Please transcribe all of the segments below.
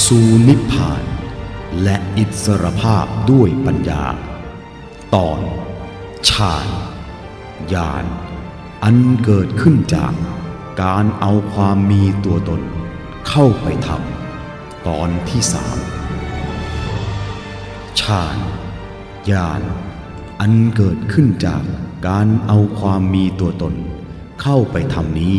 สู่นิพพาน และอิสรภาพด้วยปัญญา ตอนฌานญาณอันเกิดขึ้นจากการเอาความมีตัวตนเข้าไปทำตอนที่สามฌานญาณอันเกิดขึ้นจากการเอาความมีตัวตน เข้าไปทำนี้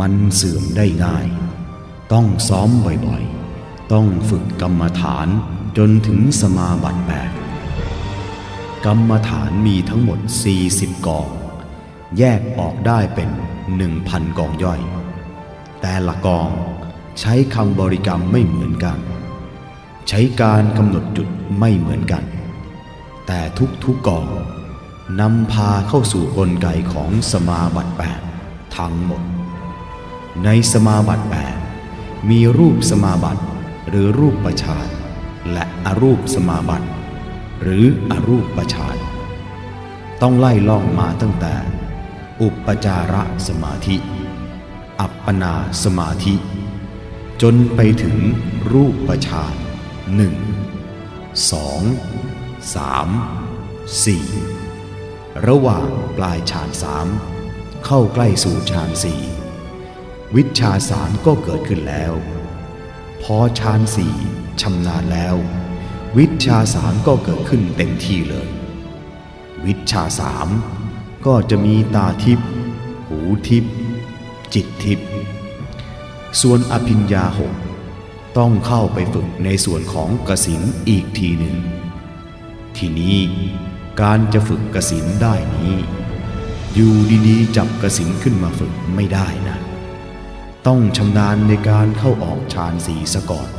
มันเสื่อมได้ง่าย ต้องซ้อมบ่อยๆ ต้องฝึกกรรมฐานจนถึงสมาบัติแปดกรรมฐานมีทั้งหมด 40 กอง แยกออกได้เป็น 1,000 กองย่อย แต่ละกองใช้คำบริกรรมไม่เหมือนกัน ใช้การกำหนดจุดไม่เหมือนกัน แต่ทุกๆกกองนำพาเข้าสู่กลไกของสมาบัติแปดทั้งหมด ในสมาบัติแปดมีรูปสมาบัติ หรือรูปประชานและอรูปสมาบัติ หรืออรูปประชานต้องไล่ล่องมาตั้งแต่ อุปจาระสมาธิ อัปปนาสมาธิ จนไปถึงรูปประชานหนึ่งสองสามสี่ระหว่างปลายฌานสามเข้าใกล้สู่ฌานสี่วิชาสามก็เกิดขึ้นแล้ว พอฌานสี่ชำนาญแล้ว วิชาสามก็เกิดขึ้นเต็มที่เลย วิชาสามก็จะมีตาทิพย์หูทิพย์จิตทิพย์ส่วนอภิญญาหกต้องเข้าไปฝึกในส่วนของกสินอีกทีหนึ่ง ทีนี้การจะฝึกกสินได้นี้ อยู่ดีๆจับกสินขึ้นมาฝึกไม่ได้นะ ต้องชำนาญในการเข้าออกฌานสีซะก่อน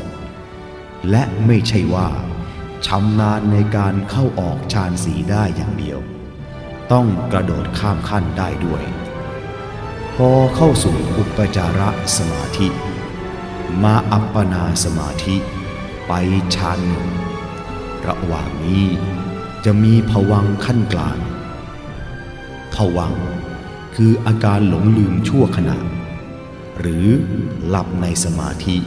และไม่ใช่ว่าชำนาญในการเข้าออกฌานสีได้อย่างเดียว ต้องกระโดดข้ามขั้นได้ด้วย พอเข้าสู่อุปจาระสมาธิ มาอัปปนาสมาธิ ไปฌานหนึ่งระหว่างนี้จะมีผวังขั้นกลางผวังคืออาการหลงลืมชั่วขณะ หรือหลับในสมาธิ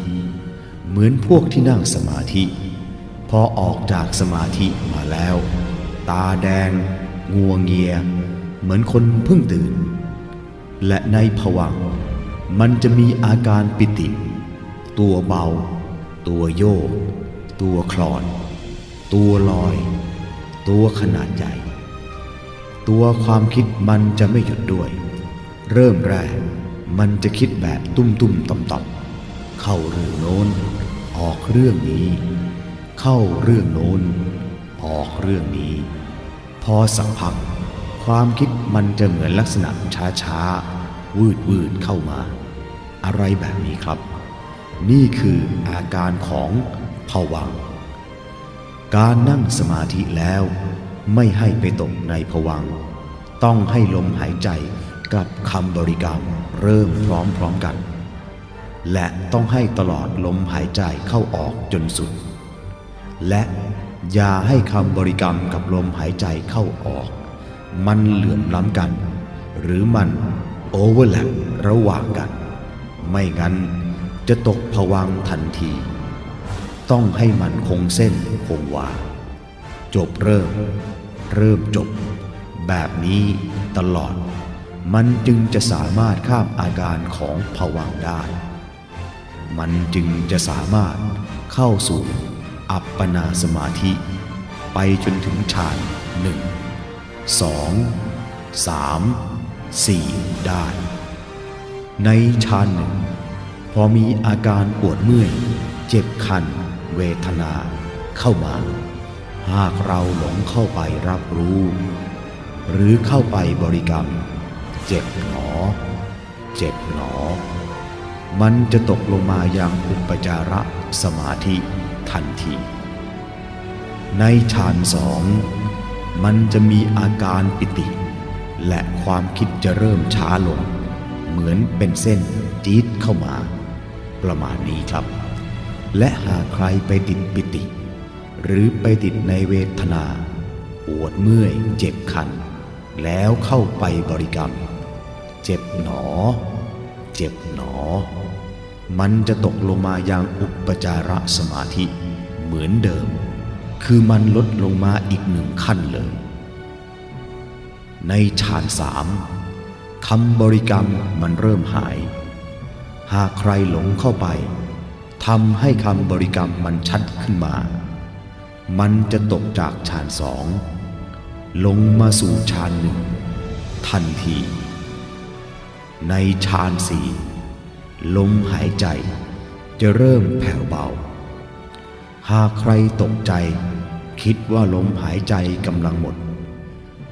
เหมือนพวกที่นั่งสมาธิ พอออกจากสมาธิมาแล้ว ตาแดง งัวงเงีย เหมือนคนเพิ่งตื่น และในผวังมันจะมีอาการปิติ ตัวเบา ตัวโยก ตัวคลอน ตัวลอย ตัวขนาดใหญ่ ตัวความคิดมันจะไม่หยุดด้วย เริ่มแรก มันจะคิดแบบตุ้มตุ้มต่อมต่อมเข้าเรื่องโน้น ออกเรื่องนี้ เข้าเรื่องโน้น ออกเรื่องนี้ พอสักพัก ความคิดมันจะเหมือนลักษณะช้าช้าๆวืดวืดเข้ามา อะไรแบบนี้ครับ นี่คืออาการของผวัง การนั่งสมาธิแล้ว ไม่ให้ไปตกในผวัง ต้องให้ลมหายใจ กับคำบริกรรมเริ่มพร้อมๆกัน และต้องให้ตลอดลมหายใจเข้าออกจนสุด และอย่าให้คำบริกรรมกับลมหายใจเข้าออก มันเหลื่อมล้ำกัน หรือมันโอเวอร์แลประหว่างกัน ไม่งั้นจะตกผวังทันที ต้องให้มันคงเส้นคงวาจบเริ่ม เริ่มจบ แบบนี้ตลอด มันจึงจะสามารถข้ามอาการของผวังได้ มันจึงจะสามารถเข้าสู่อัปปนาสมาธิ ไปจนถึงฌานหนึ่งสองสามสี่ได้ ในฌานหนึ่งพอมีอาการปวดเมื่อย เจ็บคัน เวทนา เข้ามา หากเราหลงเข้าไปรับรู้ หรือเข้าไปบริกรรม เจ็บหนอ เจ็บหนอ มันจะตกลงมายังอุปจาระสมาธิทันที ในฌานสองมันจะมีอาการปิติ และความคิดจะเริ่มช้าลง เหมือนเป็นเส้นจี๊ดเข้ามา ประมาณนี้ครับ และหากใครไปติดปิติ หรือไปติดในเวทนา ปวดเมื่อยเจ็บคัน แล้วเข้าไปบริกรรม เจ็บหนอ เจ็บหนอ มันจะตกลงมาอยังอุปจารสมาธิเหมือนเดิม คือมันลดลงมาอีกหนึ่งขั้นเลย ในฌานสามคำบริกรรมมันเริ่มหาย หากใครหลงเข้าไปทำให้คำบริกรรมมันชัดขึ้นมา มันจะตกจากฌานสองลงมาสู่ฌานหนึ่งทันที ในฌานสี่ลมหายใจจะเริ่มแผ่วเบา หากใครตกใจ คิดว่าลมหายใจกำลังหมด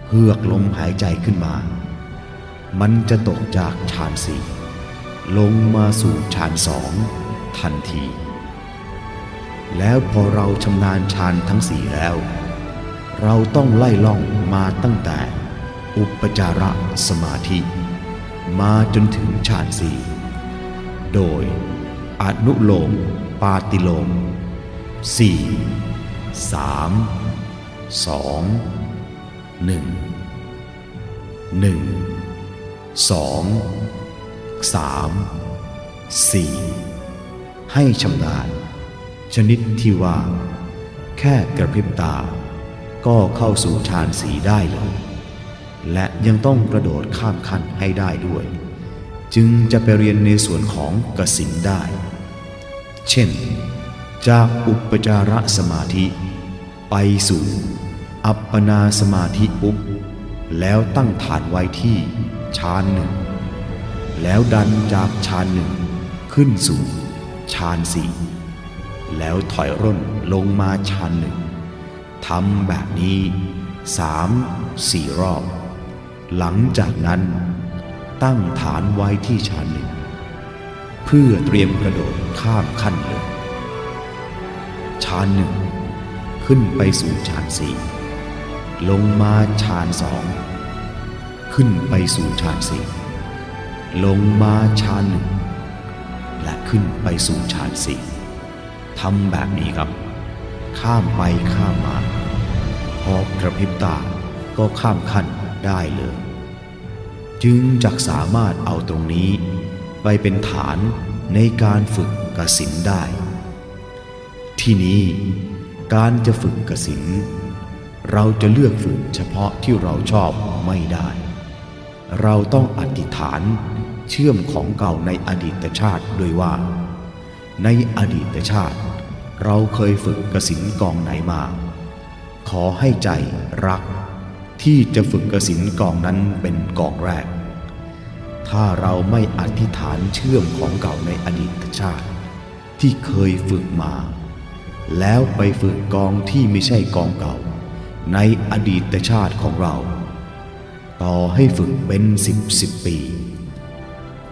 เฮือกลมหายใจขึ้นมา มันจะตกจากฌานสี่ลงมาสู่ฌานสองทันที แล้วพอเราชำนาญฌานทั้งสี่แล้ว เราต้องไล่ล่องมาตั้งแต่อุปจารสมาธิ มาจนถึงฌานสี่โดยอนุโลมปาติโลมสี่สามสองหนึ่งหนึ่งสองสามสี่ให้ชำนาญ ชนิดที่ว่า แค่กระพริบตา ก็เข้าสู่ฌานสีได้เลย และยังต้องกระโดดข้ามขั้นให้ได้ด้วย จึงจะไปเรียนในส่วนของกสินได้ เช่น จากอุปจารสมาธิ ไปสู่ อัปปนาสมาธิปุ๊บแล้วตั้งฐานไว้ที่ฌานหนึ่ง แล้วดันจากฌานหนึ่งขึ้นสู่ฌานสี่แล้วถอยร่นลงมาฌานหนึ่งทำแบบนี้สามสี่รอบ หลังจากนั้นตั้งฐานไว้ที่ฌานหนึ่ง เพื่อเตรียมกระโดดข้ามขั้นเลยฌานหนึ่งขึ้นไปสู่ฌานสี่ลงมาฌานสองขึ้นไปสู่ฌานสี่ลงมาฌานหนึ่งและขึ้นไปสู่ฌานสี่ทำแบบนี้ครับ ข้ามไปข้ามมา พอกระพริบตาก็ข้ามขั้น ได้เลย จึงจักสามารถเอาตรงนี้ ไปเป็นฐานในการฝึกกสินได้ ที่นี้การจะฝึกกสินเราจะเลือกฝึกเฉพาะที่เราชอบไม่ได้ เราต้องอธิษฐานเชื่อมของเก่าในอดีตชาติด้วยว่า ในอดีตชาติ เราเคยฝึกกสินกองไหนมา ขอให้ใจรัก ที่จะฝึกกสินกองนั้นเป็นกองแรก ถ้าเราไม่อธิษฐานเชื่อมของเก่าในอดีตชาติ ที่เคยฝึกมา แล้วไปฝึกกองที่ไม่ใช่กองเก่า ในอดีตชาติของเรา ต่อให้ฝึกเป็นสิบสิบปี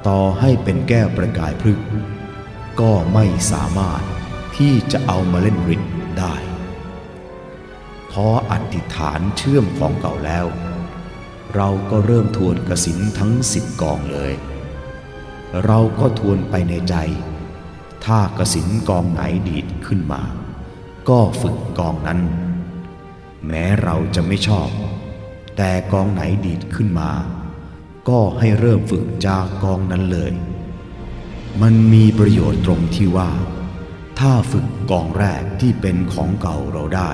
ต่อให้เป็นแก้วประกายพฤกก็ไม่สามารถที่จะเอามาเล่นฤทธิ์ได้ พออธิษฐานเชื่อมของเก่าแล้ว เราก็เริ่มทวนกระสินทั้งสิบกองเลย เราก็ทวนไปในใจ ถ้ากระสินกองไหนดีดขึ้นมา ก็ฝึกกองนั้น แม้เราจะไม่ชอบ แต่กองไหนดีดขึ้นมา ก็ให้เริ่มฝึกจากกองนั้นเลย มันมีประโยชน์ตรงที่ว่า ถ้าฝึกกองแรกที่เป็นของเก่าเราได้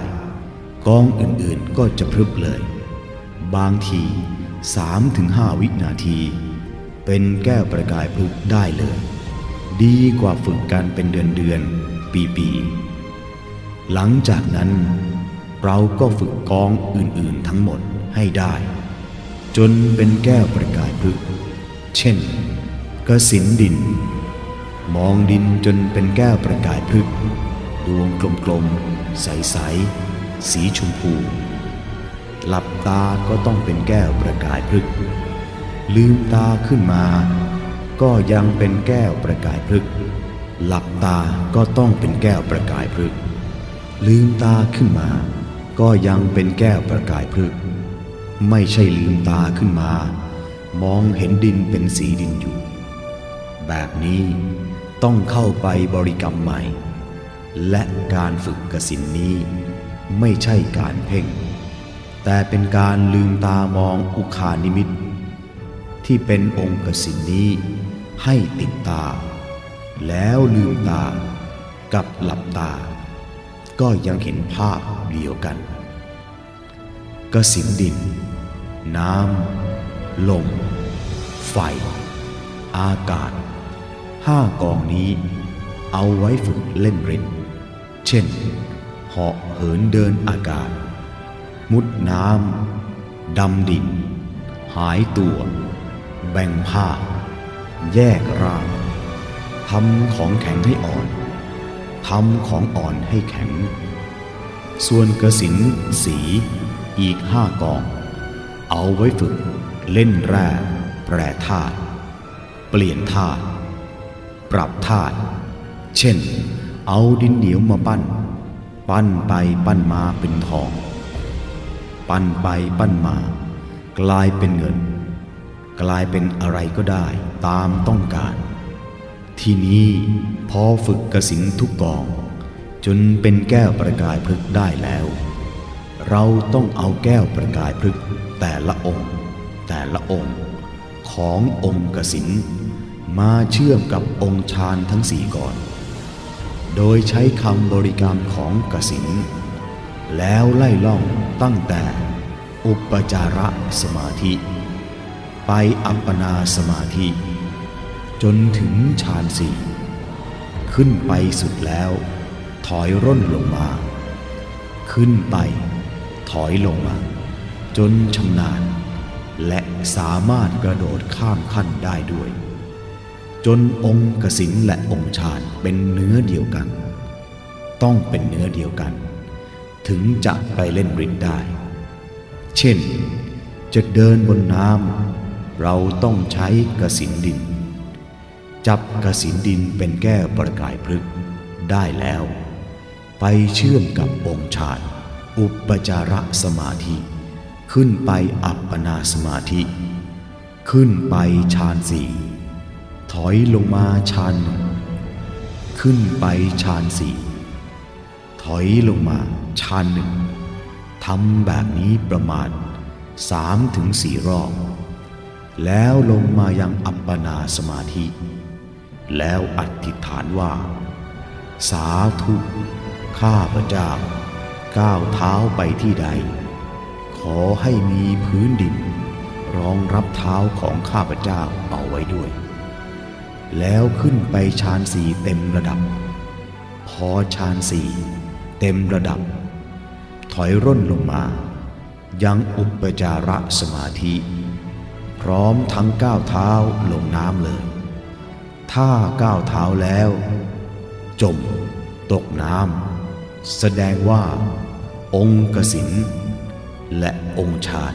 กองอื่นๆก็จะพรึบเลย บางทีสามถึงห้าวินาที เป็นแก้วประกายพลึกได้เลย ดีกว่าฝึกกันเป็นเดือนเดือนปีปีๆ หลังจากนั้น เราก็ฝึกกองอื่นๆทั้งหมดให้ได้ จนเป็นแก้วประกายพลึกเช่นกระสินดิน มองดินจนเป็นแก้วประกายพลึกดวงกลมๆ ใสๆ สีชมพู หลับตาก็ต้องเป็นแก้วประกายพลึก ลืมตาขึ้นมา ก็ยังเป็นแก้วประกายพลึก หลับตาก็ต้องเป็นแก้วประกายพลึก ลืมตาขึ้นมา ก็ยังเป็นแก้วประกายพลึก ไม่ใช่ลืมตาขึ้นมา มองเห็นดินเป็นสีดินอยู่ แบบนี้ต้องเข้าไปบริกรรมใหม่ และการฝึกกสินนี้ ไม่ใช่การเพ่ง แต่เป็นการลืมตามองอุคานิมิต ที่เป็นองค์กสินนี้ให้ติดตา แล้วลืมตากับหลับตา ก็ยังเห็นภาพเดียวกัน กสินดิน น้ำ ลม ไฟ อากาศห้ากองนี้เอาไว้ฝึกเล่นรินเช่น เหาะเหินเดินอากาศ มุดน้ำดำดิน หายตัว แบ่งผ้า แยกร่างทำของแข็งให้อ่อนทำของอ่อนให้แข็ง ส่วนกระสินสีอีกห้ากอง เอาไว้ฝึก เล่นแร่แปรธาตุเปลี่ยนธาตุปรับธาตุเช่น เอาดินเหนียวมาปั้น ปั้นไปปั้นมาเป็นทอง ปั้นไปปั้นมา กลายเป็นเงิน กลายเป็นอะไรก็ได้ตามต้องการ ทีนี้พอฝึกกระสินทุกกอง จนเป็นแก้วประกายพฤกได้แล้ว เราต้องเอาแก้วประกายพฤกแต่ละองค์ แต่ละองค์ขององค์กสินมาเชื่อมกับองค์ฌานทั้งสี่ก่อน โดยใช้คำบริกรรมของกสินแล้วไล่ล่องตั้งแต่อุปจาระสมาธิ ไปอัปปนาสมาธิ จนถึงฌานสี่ขึ้นไปสุดแล้ว ถอยร่นลงมา ขึ้นไป ถอยลงมา จนชำนาญ และสามารถกระโดดข้ามขั้นได้ด้วย จนองค์กสินและองค์ฌานเป็นเนื้อเดียวกัน ต้องเป็นเนื้อเดียวกัน ถึงจะไปเล่นฤทธิ์ได้ เช่น จะเดินบนน้ำเราต้องใช้กสินดิน จับกสินดินเป็นแก้วประกายพฤกได้แล้ว ไปเชื่อมกับองค์ฌานอุปจาระสมาธิ ขึ้นไปอัปปนาสมาธิ ขึ้นไปฌานสี่ ถอยลงมาฌานหนึ่งขึ้นไปฌานสี่ถอยลงมาฌานหนึ่งทำแบบนี้ประมาณสามถึงสี่รอบ แล้วลงมายังอัปปนาสมาธิ แล้วอธิษฐานว่า สาธุข้าพระเจ้า ก้าวเท้าไปที่ใด ขอให้มีพื้นดิน รองรับเท้าของข้าพระเจ้าเอาไว้ด้วย แล้วขึ้นไปฌานสี่เต็มระดับ พอฌานสี่เต็มระดับ ถอยร่นลงมา ยังอุปจาระสมาธิ พร้อมทั้งก้าวเท้าลงน้ำเลย ถ้าก้าวเท้าแล้ว จม ตกน้ำแสดงว่า องค์กสินและองค์ฌาน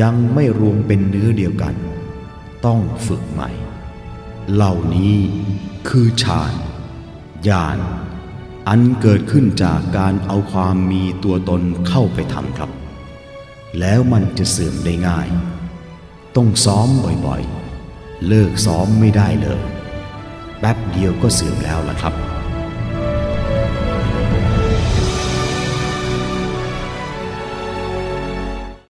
ยังไม่รวมเป็นเนื้อเดียวกัน ต้องฝึกใหม่ เหล่านี้คือฌานญาณอันเกิดขึ้นจากการเอาความมีตัวตนเข้าไปทำครับ แล้วมันจะเสื่อมได้ง่าย ต้องซ้อมบ่อยๆ เลิกซ้อมไม่ได้เลย แป๊บเดียวก็เสื่อมแล้วล่ะครับ